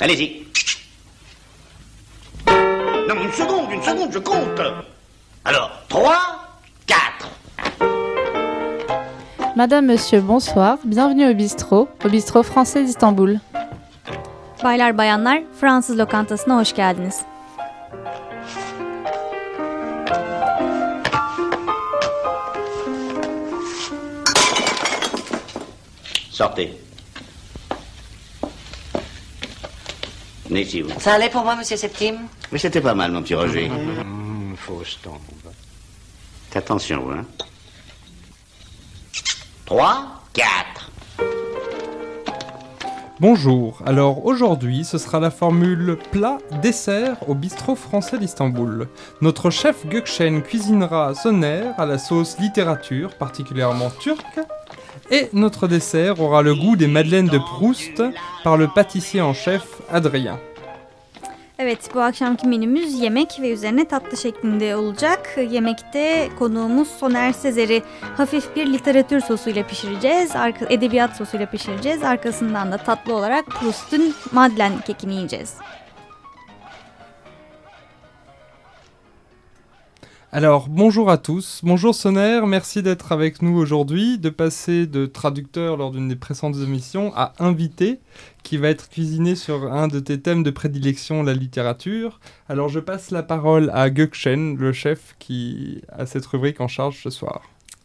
Allez-y. Non, une seconde, une seconde, je compte. Alors, 3, 4. Madame, Monsieur, bonsoir. Bienvenue au bistrot, au bistrot français d'Istanbul. Baylar bayanlar Fransız lokantasına hoş geldiniz. Sortez. Ici. Ça allait pour moi, monsieur Septime Mais c'était pas mal, mon petit Roger. Mmh, fausse tombe. Attention, vous, hein. 3, 4. Bonjour, alors aujourd'hui ce sera la formule plat-dessert au bistrot français d'Istanbul. Notre chef Gökçen cuisinera Soner à la sauce littérature particulièrement turque et notre dessert aura le goût des madeleines de Proust par le pâtissier en chef Adrien. Evet bu akşamki menümüz yemek ve üzerine tatlı şeklinde olacak. Yemekte konuğumuz Soner Sezer'i hafif bir literatür sosuyla pişireceğiz. Arka, edebiyat sosuyla pişireceğiz. Arkasından da tatlı olarak Proust'un Madeleine kekini yiyeceğiz. Alors, bonjour à tous. Bonjour Soner, merci d'être avec nous aujourd'hui, de passer de traducteur lors d'une des précédentes émissions à invité, qui va être cuisiné sur un de tes thèmes de prédilection, la littérature. Alors, je passe la parole à Gökçen, le chef qui a cette rubrique en charge ce soir.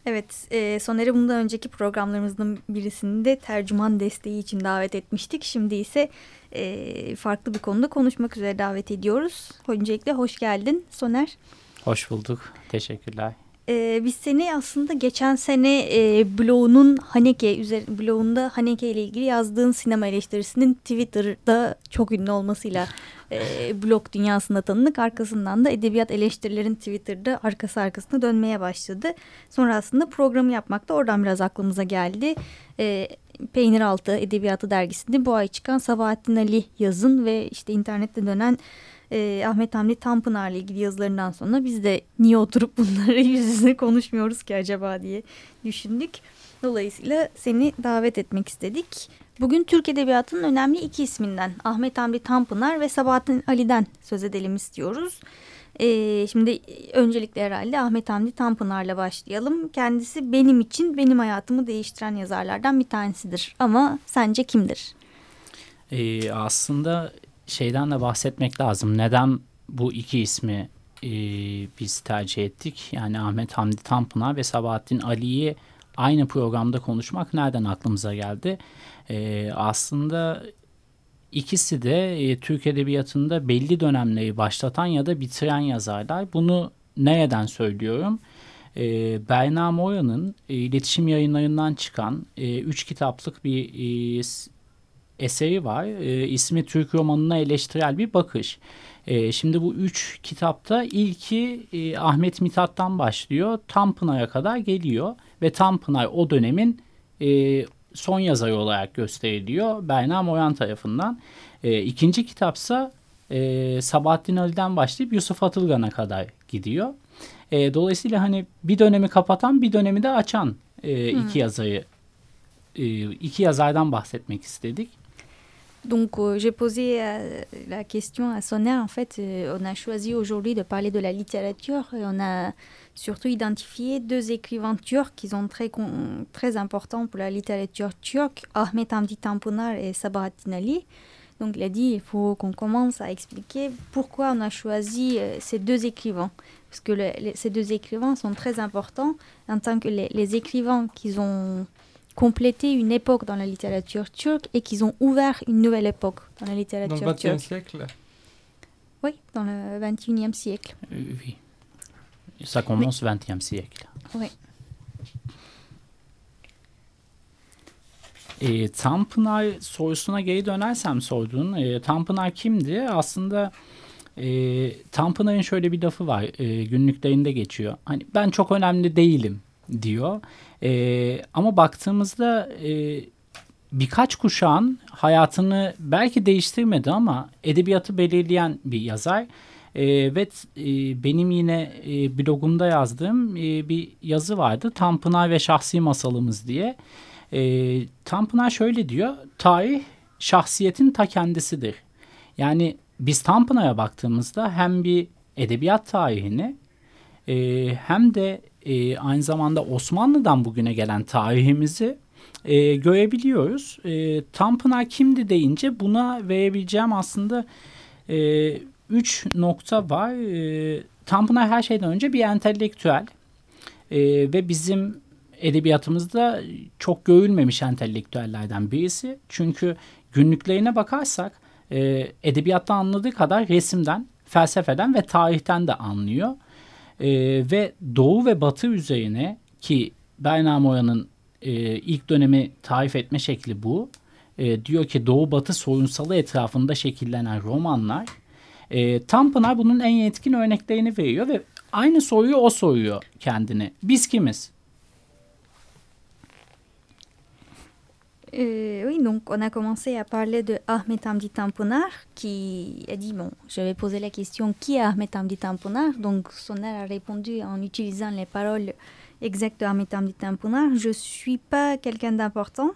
Evet, e, Soner'i bundan önceki programlarımızın birisinde tercüman desteği için davet etmiştik. Şimdi ise e, farklı bir konuda konuşmak üzere davet ediyoruz. Öncelikle hoş geldin Soner. Hoş bulduk. Teşekkürler. Ee, biz seni aslında geçen sene e, blogunun Haneke üzeri, blogunda Haneke ile ilgili yazdığın sinema eleştirisinin Twitter'da çok ünlü olmasıyla e, blog dünyasında tanınık. Arkasından da edebiyat eleştirilerin Twitter'da arkası arkasına dönmeye başladı. Sonra aslında programı yapmak da oradan biraz aklımıza geldi. E, Peynir Altı Edebiyatı dergisinde bu ay çıkan Sabahattin Ali yazın ve işte internette dönen e, Ahmet Hamdi Tanpınar'la ilgili yazılarından sonra biz de niye oturup bunları yüz yüze konuşmuyoruz ki acaba diye düşündük. Dolayısıyla seni davet etmek istedik. Bugün Türk Edebiyatı'nın önemli iki isminden Ahmet Hamdi Tanpınar ve Sabahattin Ali'den söz edelim istiyoruz. Ee, şimdi öncelikle herhalde Ahmet Hamdi Tanpınar'la başlayalım. Kendisi benim için benim hayatımı değiştiren yazarlardan bir tanesidir. Ama sence kimdir? Ee, aslında şeyden de bahsetmek lazım. Neden bu iki ismi e, biz tercih ettik? Yani Ahmet Hamdi Tanpınar ve Sabahattin Ali'yi aynı programda konuşmak nereden aklımıza geldi? E, aslında ikisi de e, Türk Edebiyatı'nda belli dönemleri başlatan ya da bitiren yazarlar. Bunu nereden söylüyorum? E, Berna Mora'nın e, iletişim yayınlarından çıkan e, üç kitaplık bir e, eseri var. E, ismi Türk romanına eleştirel bir bakış. E, şimdi bu üç kitapta ilki e, Ahmet Mithat'tan başlıyor. Tanpınar'a kadar geliyor. Ve Tanpınar o dönemin e, son yazarı olarak gösteriliyor. Berna Moran tarafından. E, ikinci kitapsa e, Sabahattin Ali'den başlayıp Yusuf Atılgan'a kadar gidiyor. E, dolayısıyla hani bir dönemi kapatan bir dönemi de açan e, iki hmm. yazarı e, iki yazardan bahsetmek istedik. Donc, euh, j'ai posé euh, la question à Sonia. En fait, euh, on a choisi aujourd'hui de parler de la littérature et on a surtout identifié deux écrivains turcs qui sont très, très importants pour la littérature turque, Ahmet Hamdi Tanpınar et Sabahattin Ali. Donc, il a dit il faut qu'on commence à expliquer pourquoi on a choisi ces deux écrivains. Parce que ces deux écrivains sont très importants en tant que les, les écrivains qu'ils ont complété une époque dans la littérature turque et qu'ils ont ouvert une nouvelle époque dans la littérature turque. Dans le XXe siècle Oui, dans le XXIe siècle. Euh, oui. Ça commence au XXe siècle. Oui. E, Tanpınar sorusuna geri dönersem sorduğun, e, Tanpınar kimdi? Aslında e, Tanpınar'ın şöyle bir lafı var, e, günlüklerinde geçiyor. Hani ben çok önemli değilim diyor. E, ama baktığımızda e, birkaç kuşağın hayatını belki değiştirmedi ama edebiyatı belirleyen bir yazar. E, ve e, benim yine e, blogumda yazdığım e, bir yazı vardı. Tanpınar ve Şahsi Masalımız diye. E, Tanpınar şöyle diyor. Tarih şahsiyetin ta kendisidir. Yani biz Tanpınar'a baktığımızda hem bir edebiyat tarihini e, hem de e, aynı zamanda Osmanlı'dan bugüne gelen tarihimizi e, görebiliyoruz. E, Tanpınar kimdi deyince buna verebileceğim aslında e, üç nokta var. E, Tanpınar her şeyden önce bir entelektüel e, ve bizim edebiyatımızda çok görülmemiş entelektüellerden birisi. Çünkü günlüklerine bakarsak e, edebiyatta anladığı kadar resimden, felsefeden ve tarihten de anlıyor. E, ve Doğu ve Batı üzerine ki Berna Mora'nın e, ilk dönemi tarif etme şekli bu. E, diyor ki Doğu Batı sorunsalı etrafında şekillenen romanlar. E, Tanpınar bunun en yetkin örneklerini veriyor ve aynı soruyu o soruyor kendine. Biz kimiz? Oui, donc on a commencé à parler de Ahmed Hamdi Tanpınar qui a dit, bon, je vais poser la question, qui est Ahmed Hamdi Tanpınar Donc Soner a répondu en utilisant les paroles exactes de Ahmed Hamdi Tanpınar, je suis pas quelqu'un d'important,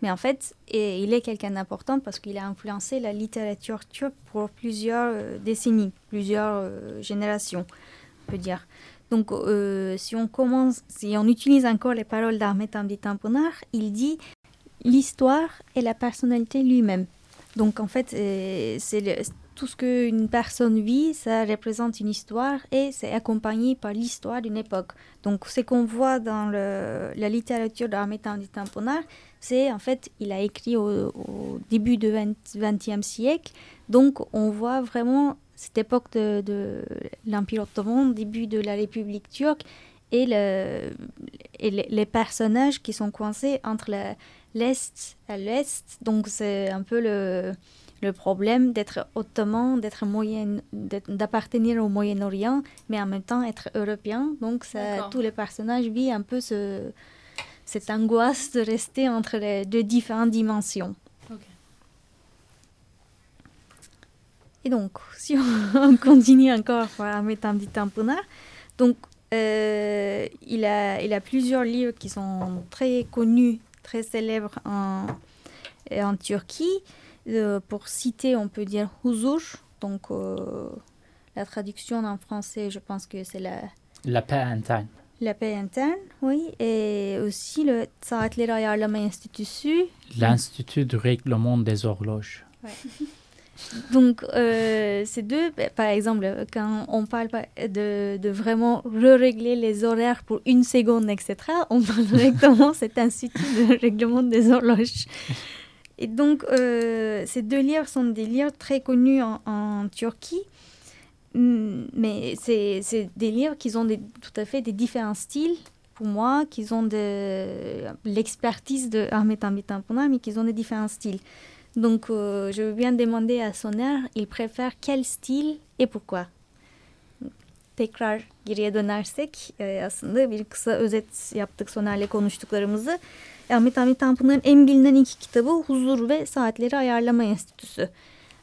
mais en fait, et il est quelqu'un d'important parce qu'il a influencé la littérature turque pour plusieurs euh, décennies, plusieurs euh, générations, on peut dire. Donc, euh, si on commence, si on utilise encore les paroles d'Ahmed Hamdi Tanpınar, il dit l'histoire et la personnalité lui-même. Donc en fait, euh, c'est tout ce qu'une personne vit, ça représente une histoire et c'est accompagné par l'histoire d'une époque. Donc ce qu'on voit dans la littérature d'Ahmed Hamdi Tanpınar, c'est en fait, il a écrit au, début du 20, 20e siècle. Donc on voit vraiment cette époque de, l'Empire ottoman, début de la République turque et les, les personnages qui sont coincés entre la- l'Est à l'Ouest. Donc c'est un peu le, le problème d'être ottoman, d'être moyen, d'appartenir au Moyen-Orient, mais en même temps être européen. Donc ça, tous les personnages vivent un peu ce, cette angoisse de rester entre les deux différentes dimensions. Et donc, si on continue encore par Ahmet Hamdi Tanpınar, donc euh, il, a, il a plusieurs livres qui sont très connus, très célèbres en, en Turquie. Euh, pour citer, on peut dire Huzur, donc euh, la traduction en français, je pense que c'est la, La paix interne. la paix interne, oui, et aussi le Saatleri Ayarlama Enstitüsü, L'Institut du règlement des horloges. Donc, euh, ces deux, bah, par exemple, quand on parle de, de vraiment re-régler les horaires pour une seconde, etc., on parle directement de cet institut de règlement des horloges. Et donc, euh, ces deux livres sont des livres très connus en, en Turquie, Mm, mais c'est c'est des livres qui ont des, tout à fait des différents styles, pour moi, qui ont de l'expertise de Ahmet Tanpınar, mais qui ont des différents styles. Donc, euh, je veux bien demander à Soner, il préfère quel style et pourquoi? Tekrar geriye dönersek e, aslında bir kısa özet yaptık Soner'le konuştuklarımızı. Ahmet Hamdi Tanpınar'ın en bilinen iki kitabı Huzur ve Saatleri Ayarlama Enstitüsü.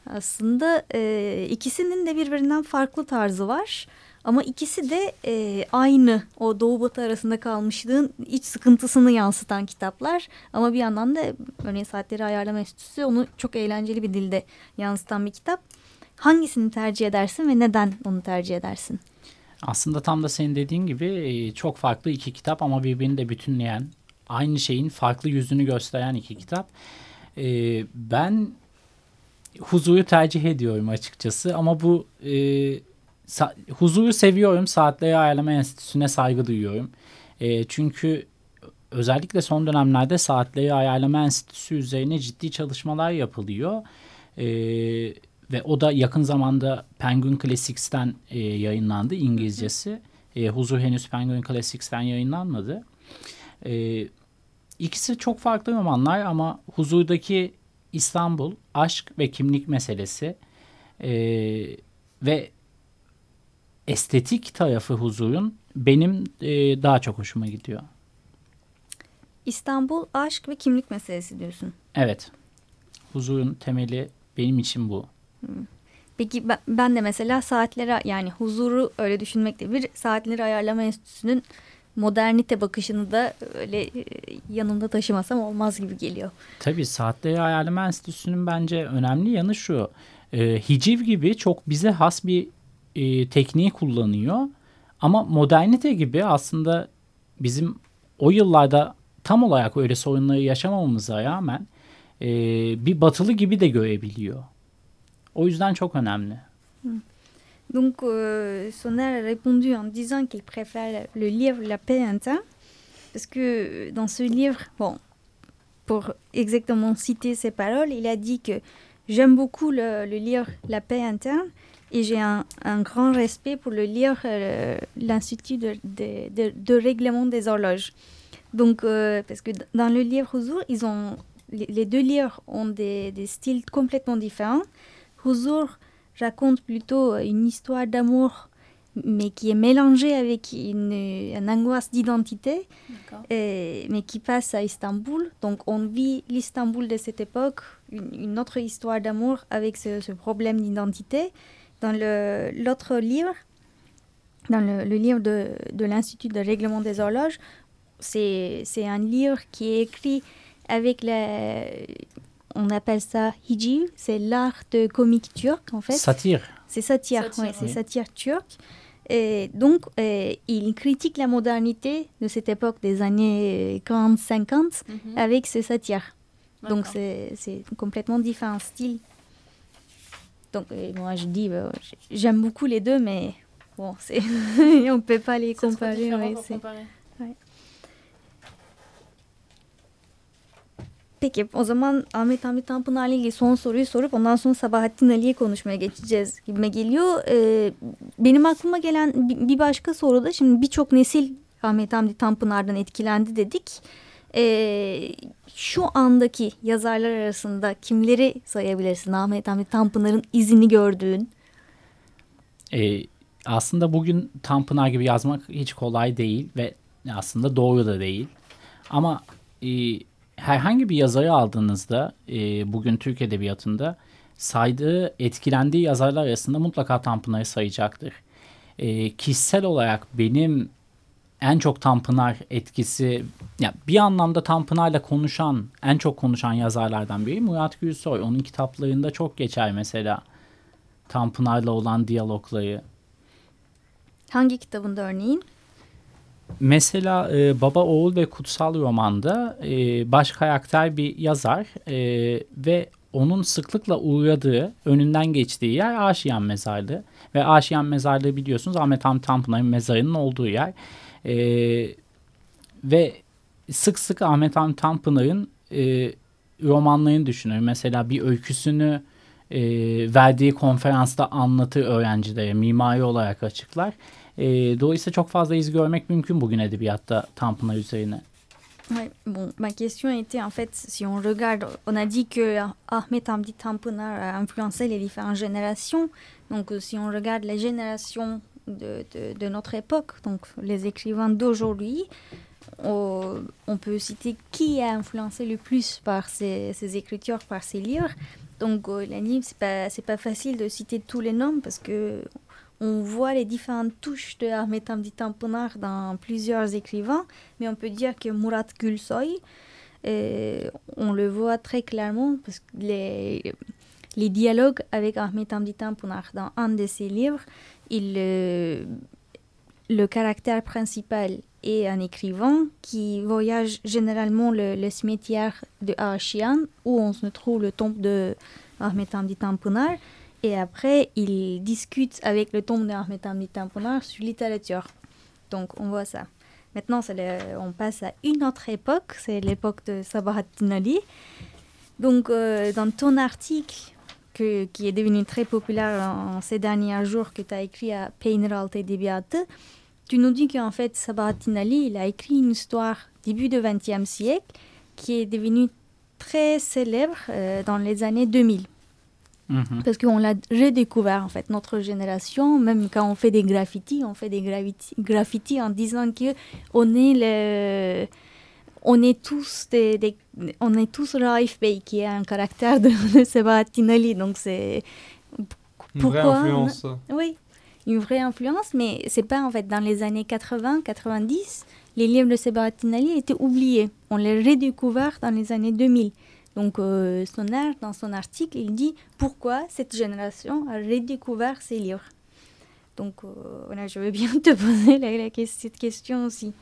Aslında e, ikisinin de birbirinden farklı tarzı var. Ama ikisi de e, aynı o Doğu Batı arasında kalmışlığın iç sıkıntısını yansıtan kitaplar. Ama bir yandan da örneğin Saatleri Ayarlama Enstitüsü onu çok eğlenceli bir dilde yansıtan bir kitap. Hangisini tercih edersin ve neden onu tercih edersin? Aslında tam da senin dediğin gibi e, çok farklı iki kitap ama birbirini de bütünleyen, aynı şeyin farklı yüzünü gösteren iki kitap. E, Ben huzuru tercih ediyorum açıkçası ama bu e, sa- huzuru seviyorum. Saatleri Ayarlama Enstitüsü'ne saygı duyuyorum. E, çünkü özellikle son dönemlerde Saatleri Ayarlama Enstitüsü üzerine ciddi çalışmalar yapılıyor. E, ve o da yakın zamanda Penguin Classics'ten e, yayınlandı İngilizcesi. E, Huzur henüz Penguin Classics'ten yayınlanmadı. E, ikisi çok farklı romanlar ama Huzur'daki İstanbul, aşk ve kimlik meselesi e, ve estetik tarafı Huzur'un benim e, daha çok hoşuma gidiyor. İstanbul, aşk ve kimlik meselesi diyorsun. Evet, Huzur'un temeli benim için bu. Peki ben, ben de mesela saatleri yani huzuru öyle düşünmekte bir saatleri ayarlama enstitüsünün modernite bakışını da öyle e, yanımda taşımasam olmaz gibi geliyor. Tabii Saatleri Ayarlama Enstitüsü'nün bence önemli yanı şu. E, hiciv gibi çok bize has bir e, tekniği kullanıyor. Ama modernite gibi aslında bizim o yıllarda tam olarak öyle sorunları yaşamamamıza rağmen e, bir batılı gibi de görebiliyor. O yüzden çok önemli. Donc, euh, Sonner a répondu en disant qu'il préfère le livre La interne, parce que dans ce livre, bon, pour exactement citer ses paroles, il a dit que j'aime beaucoup le, le, livre La paix interne et j'ai un, un, grand respect pour le livre euh, L'Institut de, de, de, de, règlement des horloges. Donc, euh, parce que dans le livre Huzur, ils ont, les, deux livres ont des, des, styles complètement différents. Huzur raconte plutôt une histoire d'amour, mais qui est mélangée avec une, une angoisse d'identité, mais qui passe à Istanbul. Donc on vit l'Istanbul de cette époque, une, une autre histoire d'amour avec ce, ce problème d'identité. Dans l'autre livre, dans le, le livre de, de l'Institut de règlement des horloges, c'est un livre qui est écrit avec la, on appelle ça hiji, c'est l'art de comique turc en fait. Satire. C'est satire, Satire, ouais, c'est oui. satire turque. Et donc, euh, il critique la modernité de cette époque des années 40-50 avec ce satire. Donc, c'est complètement différent style. Donc, euh, moi, je dis, euh, j'aime beaucoup les deux, mais bon, c'est on ne peut pas les comparer. ouais, c'est- Peki o zaman Ahmet Hamdi Tanpınar'la ilgili son soruyu sorup ondan sonra Sabahattin Ali'ye konuşmaya geçeceğiz gibime geliyor. Ee, benim aklıma gelen bi- bir başka soru da şimdi birçok nesil Ahmet Hamdi Tanpınar'dan etkilendi dedik. Ee, şu andaki yazarlar arasında kimleri sayabilirsin Ahmet Hamdi Tanpınar'ın izini gördüğün? E, aslında bugün Tanpınar gibi yazmak hiç kolay değil ve aslında doğru da değil. Ama e, herhangi bir yazarı aldığınızda e, bugün Türk Edebiyatı'nda saydığı, etkilendiği yazarlar arasında mutlaka Tanpınar'ı sayacaktır. E, kişisel olarak benim en çok Tanpınar etkisi, ya bir anlamda Tanpınar'la konuşan, en çok konuşan yazarlardan biri Murat Gülsoy. Onun kitaplarında çok geçer mesela Tanpınar'la olan diyalogları. Hangi kitabında örneğin? Mesela e, Baba Oğul ve Kutsal romanda e, baş karakter bir yazar e, ve onun sıklıkla uğradığı, önünden geçtiği yer Aşiyan Mezarlığı. Ve Aşiyan Mezarlığı biliyorsunuz Ahmet Hamdi Tanpınar'ın mezarının olduğu yer. E, ve sık sık Ahmet Hamdi Tanpınar'ın e, romanlarını düşünür. Mesela bir öyküsünü e, verdiği konferansta anlatır öğrencilere, mimari olarak açıklar. E, dolayısıyla çok fazla iz görmek mümkün bugün edebiyatta Tanpınar üzerine. Ouais, bon, ma question était en fait, si on regarde, on a dit que Ahmet Hamdi Tanpınar a influencé les différentes générations. Donc, si on regarde les générations de, notre époque, donc les écrivains d'aujourd'hui, on, on peut citer qui a influencé le plus par ses, ses écritures, par ses livres. Donc, euh, la livre, c'est pas, facile de citer tous les noms parce que on voit les différentes touches de Ahmet Hamdi Tanpınar dans plusieurs écrivains, mais on peut dire que Murat Gülsoy, euh, on le voit très clairement parce que les, les dialogues avec Ahmet Hamdi Tanpınar dans un de ses livres, il, euh, le caractère principal est un écrivain qui voyage généralement le, cimetière de Aşiyan où on se trouve le tombe de Ahmet Hamdi Tanpınar. Et après, il discute avec le tombe de Ahmet Hamdi Tanpınar sur littérature. Donc, on voit ça. Maintenant, on passe à une autre époque, c'est l'époque de Sabahattin Ali. Donc, euh, dans ton article, que- qui est devenu très populaire en, ces derniers jours, que tu as écrit à Peyniraltı Edebiyatı, tu nous dis qu'en fait, Sabahattin Ali, il a écrit une histoire début du XXe siècle qui est devenue très célèbre euh, dans les années 2000 Hı hı. parce qu'on l'a redécouvert en fait notre génération même quand on fait des graffitis on fait des graffitis, graffitis en disant que on est le on est tous des, des- on est tous Raif Bey qui est un caractère de, de Sebahattin Ali donc c'est Une vraie influence. oui une vraie influence mais c'est pas en fait dans les années 80 90 les livres de Sabahattin Ali étaient oubliés. On les redécouvert dans les années 2000. Donc, euh, dans son article, il dit pourquoi cette génération a redécouvert ces livres? Donc, euh, voilà, je veux bien te poser la, la, cette question aussi.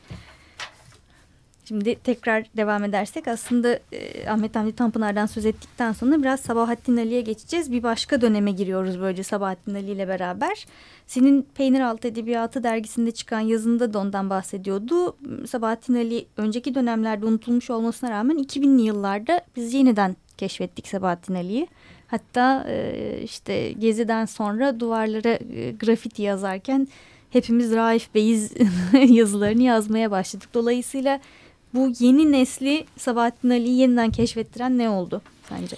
Şimdi tekrar devam edersek aslında e, Ahmet Hamdi Tanpınar'dan söz ettikten sonra biraz Sabahattin Ali'ye geçeceğiz. Bir başka döneme giriyoruz böylece Sabahattin Ali ile beraber. Senin Peynir Altı Edebiyatı dergisinde çıkan yazında da ondan bahsediyordu. Sabahattin Ali önceki dönemlerde unutulmuş olmasına rağmen 2000'li yıllarda biz yeniden keşfettik Sabahattin Ali'yi. Hatta e, işte Gezi'den sonra duvarlara e, grafiti yazarken hepimiz Raif Bey'iz yazılarını yazmaya başladık. Dolayısıyla bu yeni nesli Sabahattin Ali'yi yeniden keşfettiren ne oldu sence?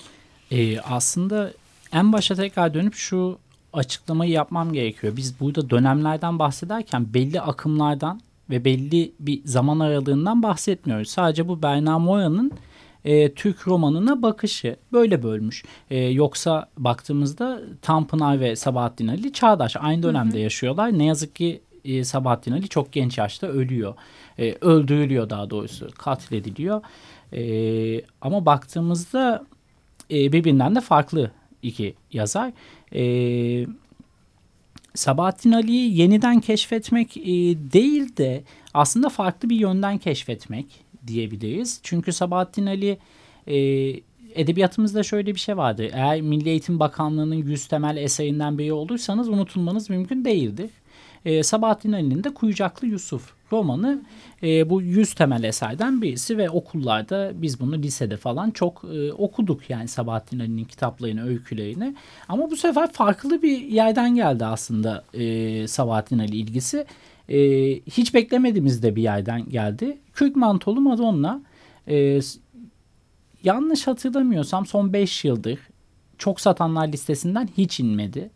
Ee, aslında en başa tekrar dönüp şu açıklamayı yapmam gerekiyor. Biz burada dönemlerden bahsederken belli akımlardan ve belli bir zaman aralığından bahsetmiyoruz. Sadece bu Berna Mora'nın e, Türk romanına bakışı böyle bölmüş. E, yoksa baktığımızda Tanpınar ve Sabahattin Ali çağdaş aynı dönemde hı hı. yaşıyorlar. Ne yazık ki e, Sabahattin Ali çok genç yaşta ölüyor. E, öldürülüyor daha doğrusu. Katlediliyor. E, ama baktığımızda e, birbirinden de farklı iki yazar. E, Sabahattin Ali'yi yeniden keşfetmek e, değil de aslında farklı bir yönden keşfetmek diyebiliriz. Çünkü Sabahattin Ali e, edebiyatımızda şöyle bir şey vardı. Eğer Milli Eğitim Bakanlığı'nın yüz temel eserinden biri olursanız unutulmanız mümkün değildir. E, Sabahattin Ali'nin de Kuyucaklı Yusuf romanı e, bu yüz temel eserden birisi ve okullarda biz bunu lisede falan çok e, okuduk yani Sabahattin Ali'nin kitaplarını, öykülerini. Ama bu sefer farklı bir yerden geldi aslında e, Sabahattin Ali ilgisi. E, hiç beklemediğimiz de bir yerden geldi. Kürk Mantolu Madonna e, yanlış hatırlamıyorsam son 5 yıldır çok satanlar listesinden hiç inmedi.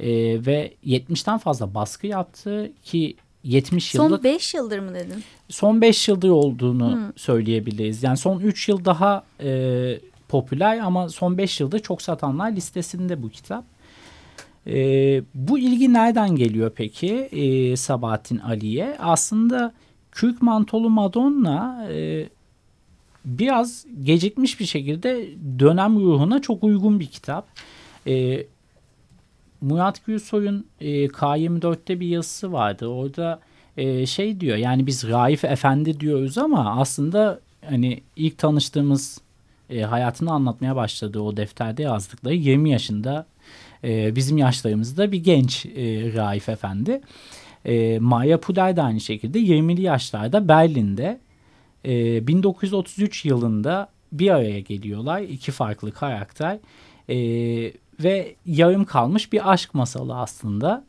E, ve 70'ten fazla baskı yaptı ki 70 yılda... Son 5 yıldır mı dedin? Son 5 yıldır olduğunu hmm. söyleyebiliriz. Yani son 3 yıl daha e, popüler ama son 5 yılda çok satanlar listesinde bu kitap. E, bu ilgi nereden geliyor peki e, Sabahattin Ali'ye? Aslında Kürk Mantolu Madonna e, biraz gecikmiş bir şekilde dönem ruhuna çok uygun bir kitap. E, Murat Gülsoy'un e, K24'te bir yazısı vardı. Orada e, şey diyor yani biz Raif Efendi diyoruz ama aslında hani ilk tanıştığımız e, hayatını anlatmaya başladığı o defterde yazdıkları 20 yaşında e, bizim yaşlarımızda bir genç e, Raif Efendi. E, Maya Puder de aynı şekilde 20'li yaşlarda Berlin'de e, 1933 yılında bir araya geliyorlar. iki farklı karakter. E, ve yarım kalmış bir aşk masalı aslında.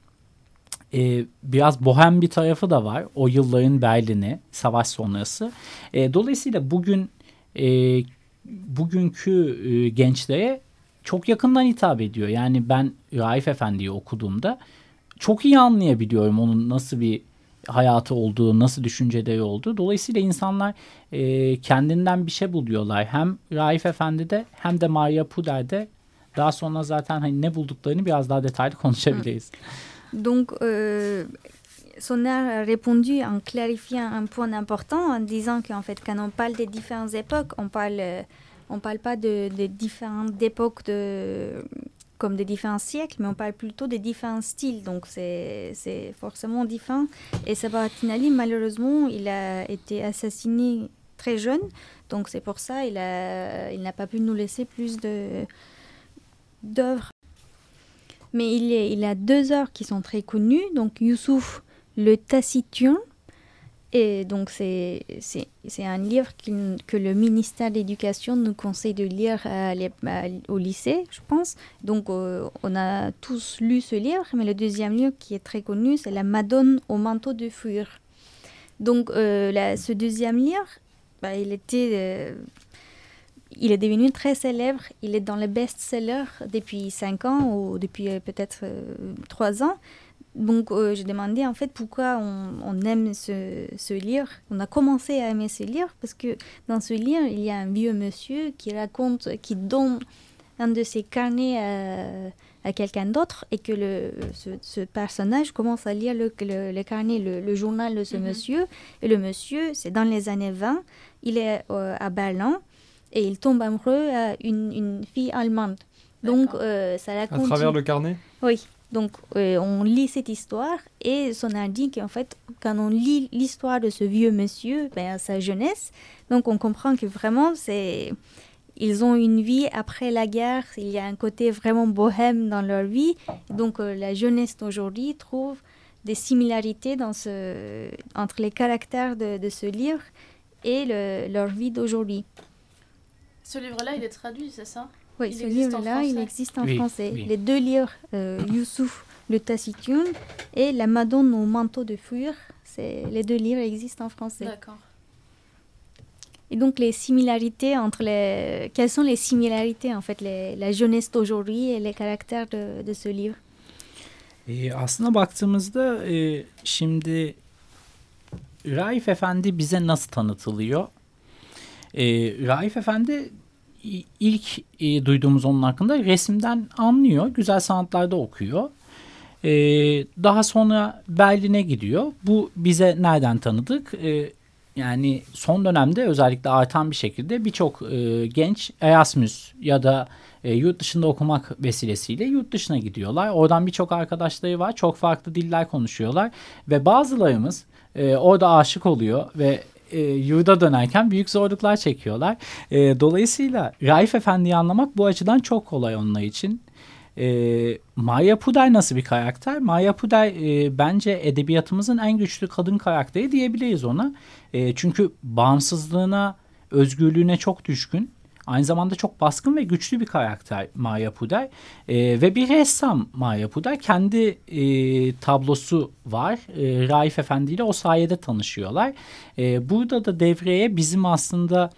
Ee, biraz bohem bir tarafı da var. O yılların Berlin'i, savaş sonrası. Ee, dolayısıyla bugün e, bugünkü e, gençlere çok yakından hitap ediyor. Yani ben Raif Efendi'yi okuduğumda çok iyi anlayabiliyorum onun nasıl bir hayatı olduğu, nasıl düşünceleri olduğu. Dolayısıyla insanlar e, kendinden bir şey buluyorlar. Hem Raif Efendi'de hem de Maria Puder'de Donc, euh, Sonner a répondu en clarifiant un point important en disant qu'en fait, quand on parle des différentes époques, on parle, on parle pas de, différentes époques de, comme des différents siècles, mais on parle plutôt des différents styles. Donc, c'est forcément différent. Et Sabahattin Ali, malheureusement, il a été assassiné très jeune. Donc, c'est pour ça il n'a il pas pu nous laisser plus de, d'œuvres. Mais il, est, il a deux œuvres qui sont très connues. Donc Youssouf le Taciturne. Et donc c'est un livre que le ministère de l'Éducation nous conseille de lire au lycée, je pense. Donc euh, on a tous lu ce livre, mais le deuxième livre qui est très connu, c'est La Madone au manteau de fourrure. Donc euh, ce deuxième livre, bah, il était... Euh, il est devenu très célèbre. Il est dans les best-sellers depuis 5 ans ou depuis euh, peut-être euh, trois 3 ans. Donc, euh, j'ai demandé en fait pourquoi on, aime ce, ce, livre. On a commencé à aimer ce livre parce que dans ce livre, il y a un vieux monsieur qui raconte, qui donne un de ses carnets à, à quelqu'un d'autre et que le, ce, ce personnage commence à lire le, le, le carnet, le, journal de ce Mhm. monsieur. Et le monsieur, c'est dans les années 20, il est euh, à Berlin et il tombe amoureux à une, une fille allemande. Donc, euh, ça À raconte... travers le carnet? Oui, donc euh, on lit cette histoire et son dit qu'en fait, quand on lit l'histoire de ce vieux monsieur, ben, à sa jeunesse, donc on comprend que vraiment, c'est ils ont une vie après la guerre, il y a un côté vraiment bohème dans leur vie. Donc euh, la jeunesse d'aujourd'hui trouve des similarités dans ce, entre les caractères de, de ce livre et le- leur vie d'aujourd'hui. Ce livre-là, il est traduit, c'est ça? Oui, Il ce livre-là, il existe en Oui, français. oui. Les deux livres, euh, Youssouf le Taciturne et La Madone au manteau de fourrure, c'est les deux livres existent en français. D'accord. Et donc les similarités entre les, quelles sont les similarités en fait, les- la jeunesse d'aujourd'hui et les caractères de, de ce livre? E, aslına baktığımızda e, şimdi Raif Efendi bize nasıl tanıtılıyor? E, Raif Efendi ilk e, duyduğumuz onun hakkında resimden anlıyor. Güzel sanatlarda okuyor. E, daha sonra Berlin'e gidiyor. Bu bize nereden tanıdık? E, yani son dönemde özellikle artan bir şekilde birçok e, genç Erasmus ya da e, yurt dışında okumak vesilesiyle yurt dışına gidiyorlar. Oradan birçok arkadaşları var. Çok farklı diller konuşuyorlar. Ve bazılarımız e, orada aşık oluyor ve e, yurda dönerken büyük zorluklar çekiyorlar. E, dolayısıyla Raif Efendi'yi anlamak bu açıdan çok kolay onlar için. E, Maya Puder nasıl bir karakter? Maya Puder e, bence edebiyatımızın en güçlü kadın karakteri diyebiliriz ona. E, çünkü bağımsızlığına, özgürlüğüne çok düşkün. Aynı zamanda çok baskın ve güçlü bir karakter Maya Puder. E, ve bir ressam Maya Puder. Kendi e, tablosu var. E, Raif Efendi ile o sayede tanışıyorlar. E, burada da devreye bizim aslında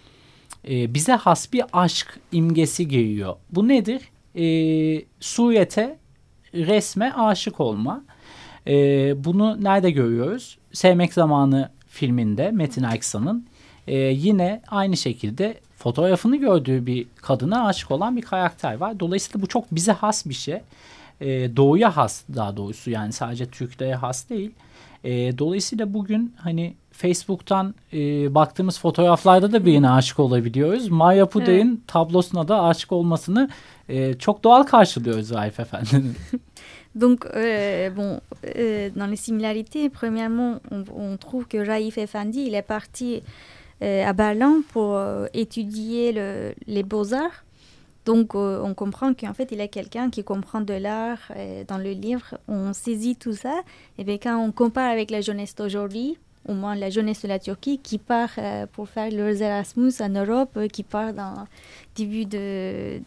e, bize has bir aşk imgesi giriyor. Bu nedir? E, surete, resme aşık olma. E, bunu nerede görüyoruz? Sevmek Zamanı filminde Metin Erksan'ın e, yine aynı şekilde fotoğrafını gördüğü bir kadına aşık olan bir karakter var. Dolayısıyla bu çok bize has bir şey. E, doğuya has daha doğrusu yani sadece Türklere has değil. E, dolayısıyla bugün hani Facebook'tan e, baktığımız fotoğraflarda da birine aşık olabiliyoruz. Maya Puder'in tablosuna da aşık olmasını e, çok doğal karşılıyoruz Raif Efendi'nin. Donc, euh, bon, euh, dans les similarités, premièrement, on, on trouve que Raif Effendi, il est parti euh, à Berlin pour euh, étudier le- les beaux-arts. Donc, euh, on comprend qu'en fait, il est quelqu'un qui comprend de l'art. euh, dans le livre, on saisit tout ça. Et bien, quand on compare avec la jeunesse d'aujourd'hui, au moins la jeunesse de la Turquie, qui part euh, pour faire leurs Erasmus en Europe, euh, qui part dans début de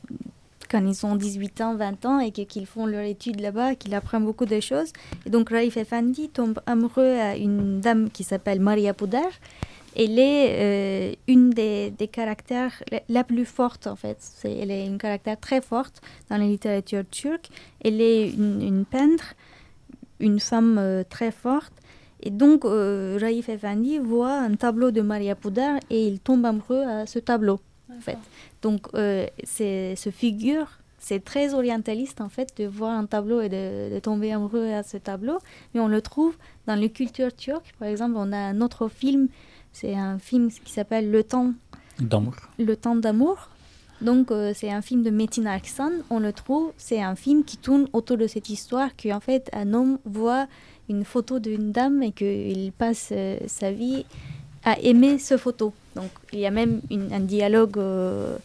quand ils ont 18 ans, 20 ans et qu'ils font leur étude là-bas, qu'ils apprennent beaucoup de choses. Et donc Raif Effendi tombe amoureux à une dame qui s'appelle Maria Poudar. Elle est euh, une des, des caractères la, plus forte en fait. C'est, elle est une caractère très forte dans la littérature turque. Elle est une, une peintre, une femme euh, très forte. Et donc euh, Raif Effendi voit un tableau de Maria Poudar et il tombe amoureux à ce tableau. En fait. Donc, euh, c'est ce figure, c'est très orientaliste en fait de voir un tableau et de, de tomber amoureux à ce tableau. Mais on le trouve dans les cultures turques. Par exemple, on a un autre film, c'est un film qui s'appelle Le temps, Damur. Le temps d'amour. Donc, euh, c'est un film de Metin Erksan. On le trouve, c'est un film qui tourne autour de cette histoire qu'en fait, un homme voit une photo d'une dame et qu'il passe euh, sa vie à aimer ce photo. Donc, il y a même une- un dialogue euh,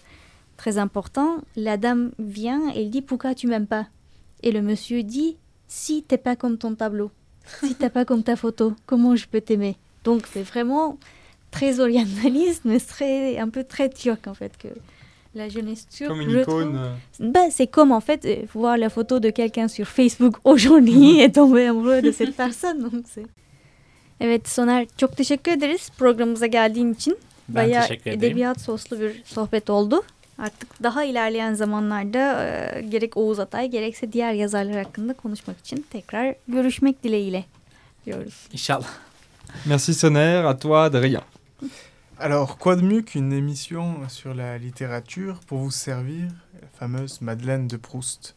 très important. La dame vient et elle dit Pourquoi tu m'aimes pas? Et le monsieur dit Si t'es pas comme ton tableau, si t'es pas comme ta photo, comment je peux t'aimer? Donc, c'est vraiment très orientaliste, mais très, un peu très turc en fait que la jeunesse turque. Comme une je icône. trouve. euh, Ben, c'est comme en fait euh, voir la photo de quelqu'un sur Facebook aujourd'hui et tomber amoureux de cette personne. Donc c'est... Evet Soner çok teşekkür ederiz programımıza geldiğin için. Ben Bayağı teşekkür ederim. edebiyat soslu bir sohbet oldu. Artık daha ilerleyen zamanlarda e, gerek Oğuz Atay gerekse diğer yazarlar hakkında konuşmak için tekrar görüşmek dileğiyle diyoruz. İnşallah. Merci Soner, à toi Adrien. Alors, quoi de mieux qu'une émission sur la littérature pour vous servir la fameuse Madeleine de Proust?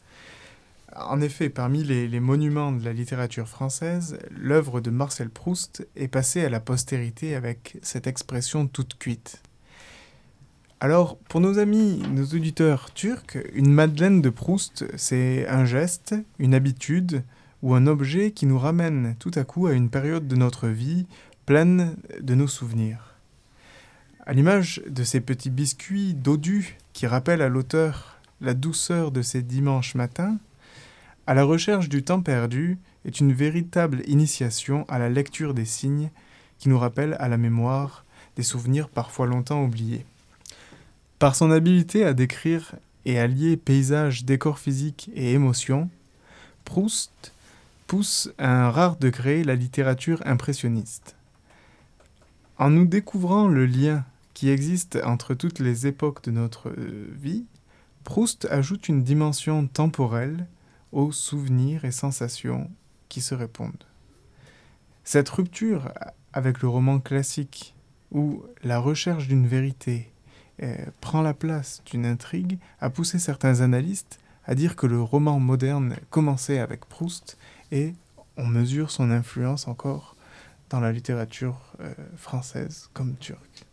En effet, parmi les, monuments de la littérature française, l'œuvre de Marcel Proust est passée à la postérité avec cette expression toute cuite. Alors, pour nos amis, nos auditeurs turcs, une Madeleine de Proust, c'est un geste, une habitude ou un objet qui nous ramène tout à coup à une période de notre vie pleine de nos souvenirs. À l'image de ces petits biscuits dodus qui rappellent à l'auteur la douceur de ces dimanches matins, à la recherche du temps perdu est une véritable initiation à la lecture des signes qui nous rappellent à la mémoire des souvenirs parfois longtemps oubliés. Par son habileté à décrire et à lier paysages, décors physiques et émotions, Proust pousse à un rare degré la littérature impressionniste. En nous découvrant le lien qui existe entre toutes les époques de notre euh, vie, Proust ajoute une dimension temporelle aux souvenirs et sensations qui se répondent. Cette rupture avec le roman classique, où la recherche d'une vérité euh, prend la place d'une intrigue, a poussé certains analystes à dire que le roman moderne commençait avec Proust et on mesure son influence encore dans la littérature euh, française comme turque.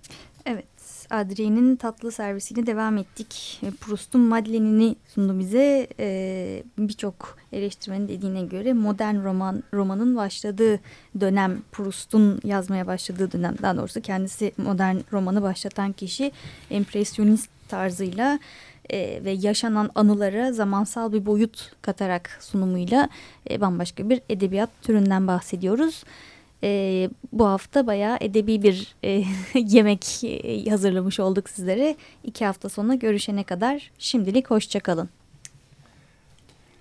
Evet, Adrien'in tatlı servisiyle devam ettik. Proust'un Madeleine'ini sundu bize. Ee, Birçok eleştirmenin dediğine göre modern roman romanın başladığı dönem, Proust'un yazmaya başladığı dönem, daha doğrusu kendisi modern romanı başlatan kişi empresyonist tarzıyla e, ve yaşanan anılara zamansal bir boyut katarak sunumuyla e, bambaşka bir edebiyat türünden bahsediyoruz. E, bu hafta bayağı edebi bir e, yemek e, hazırlamış olduk sizlere. İki hafta sonra görüşene kadar şimdilik hoşçakalın.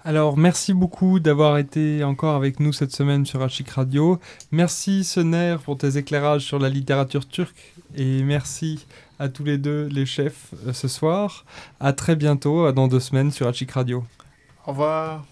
Alors, merci beaucoup d'avoir été encore avec nous cette semaine sur Achik Radio. Merci Sener pour tes éclairages sur la littérature turque et merci à tous les deux les chefs euh, ce soir. À très bientôt, dans deux semaines sur Achik Radio. Au revoir.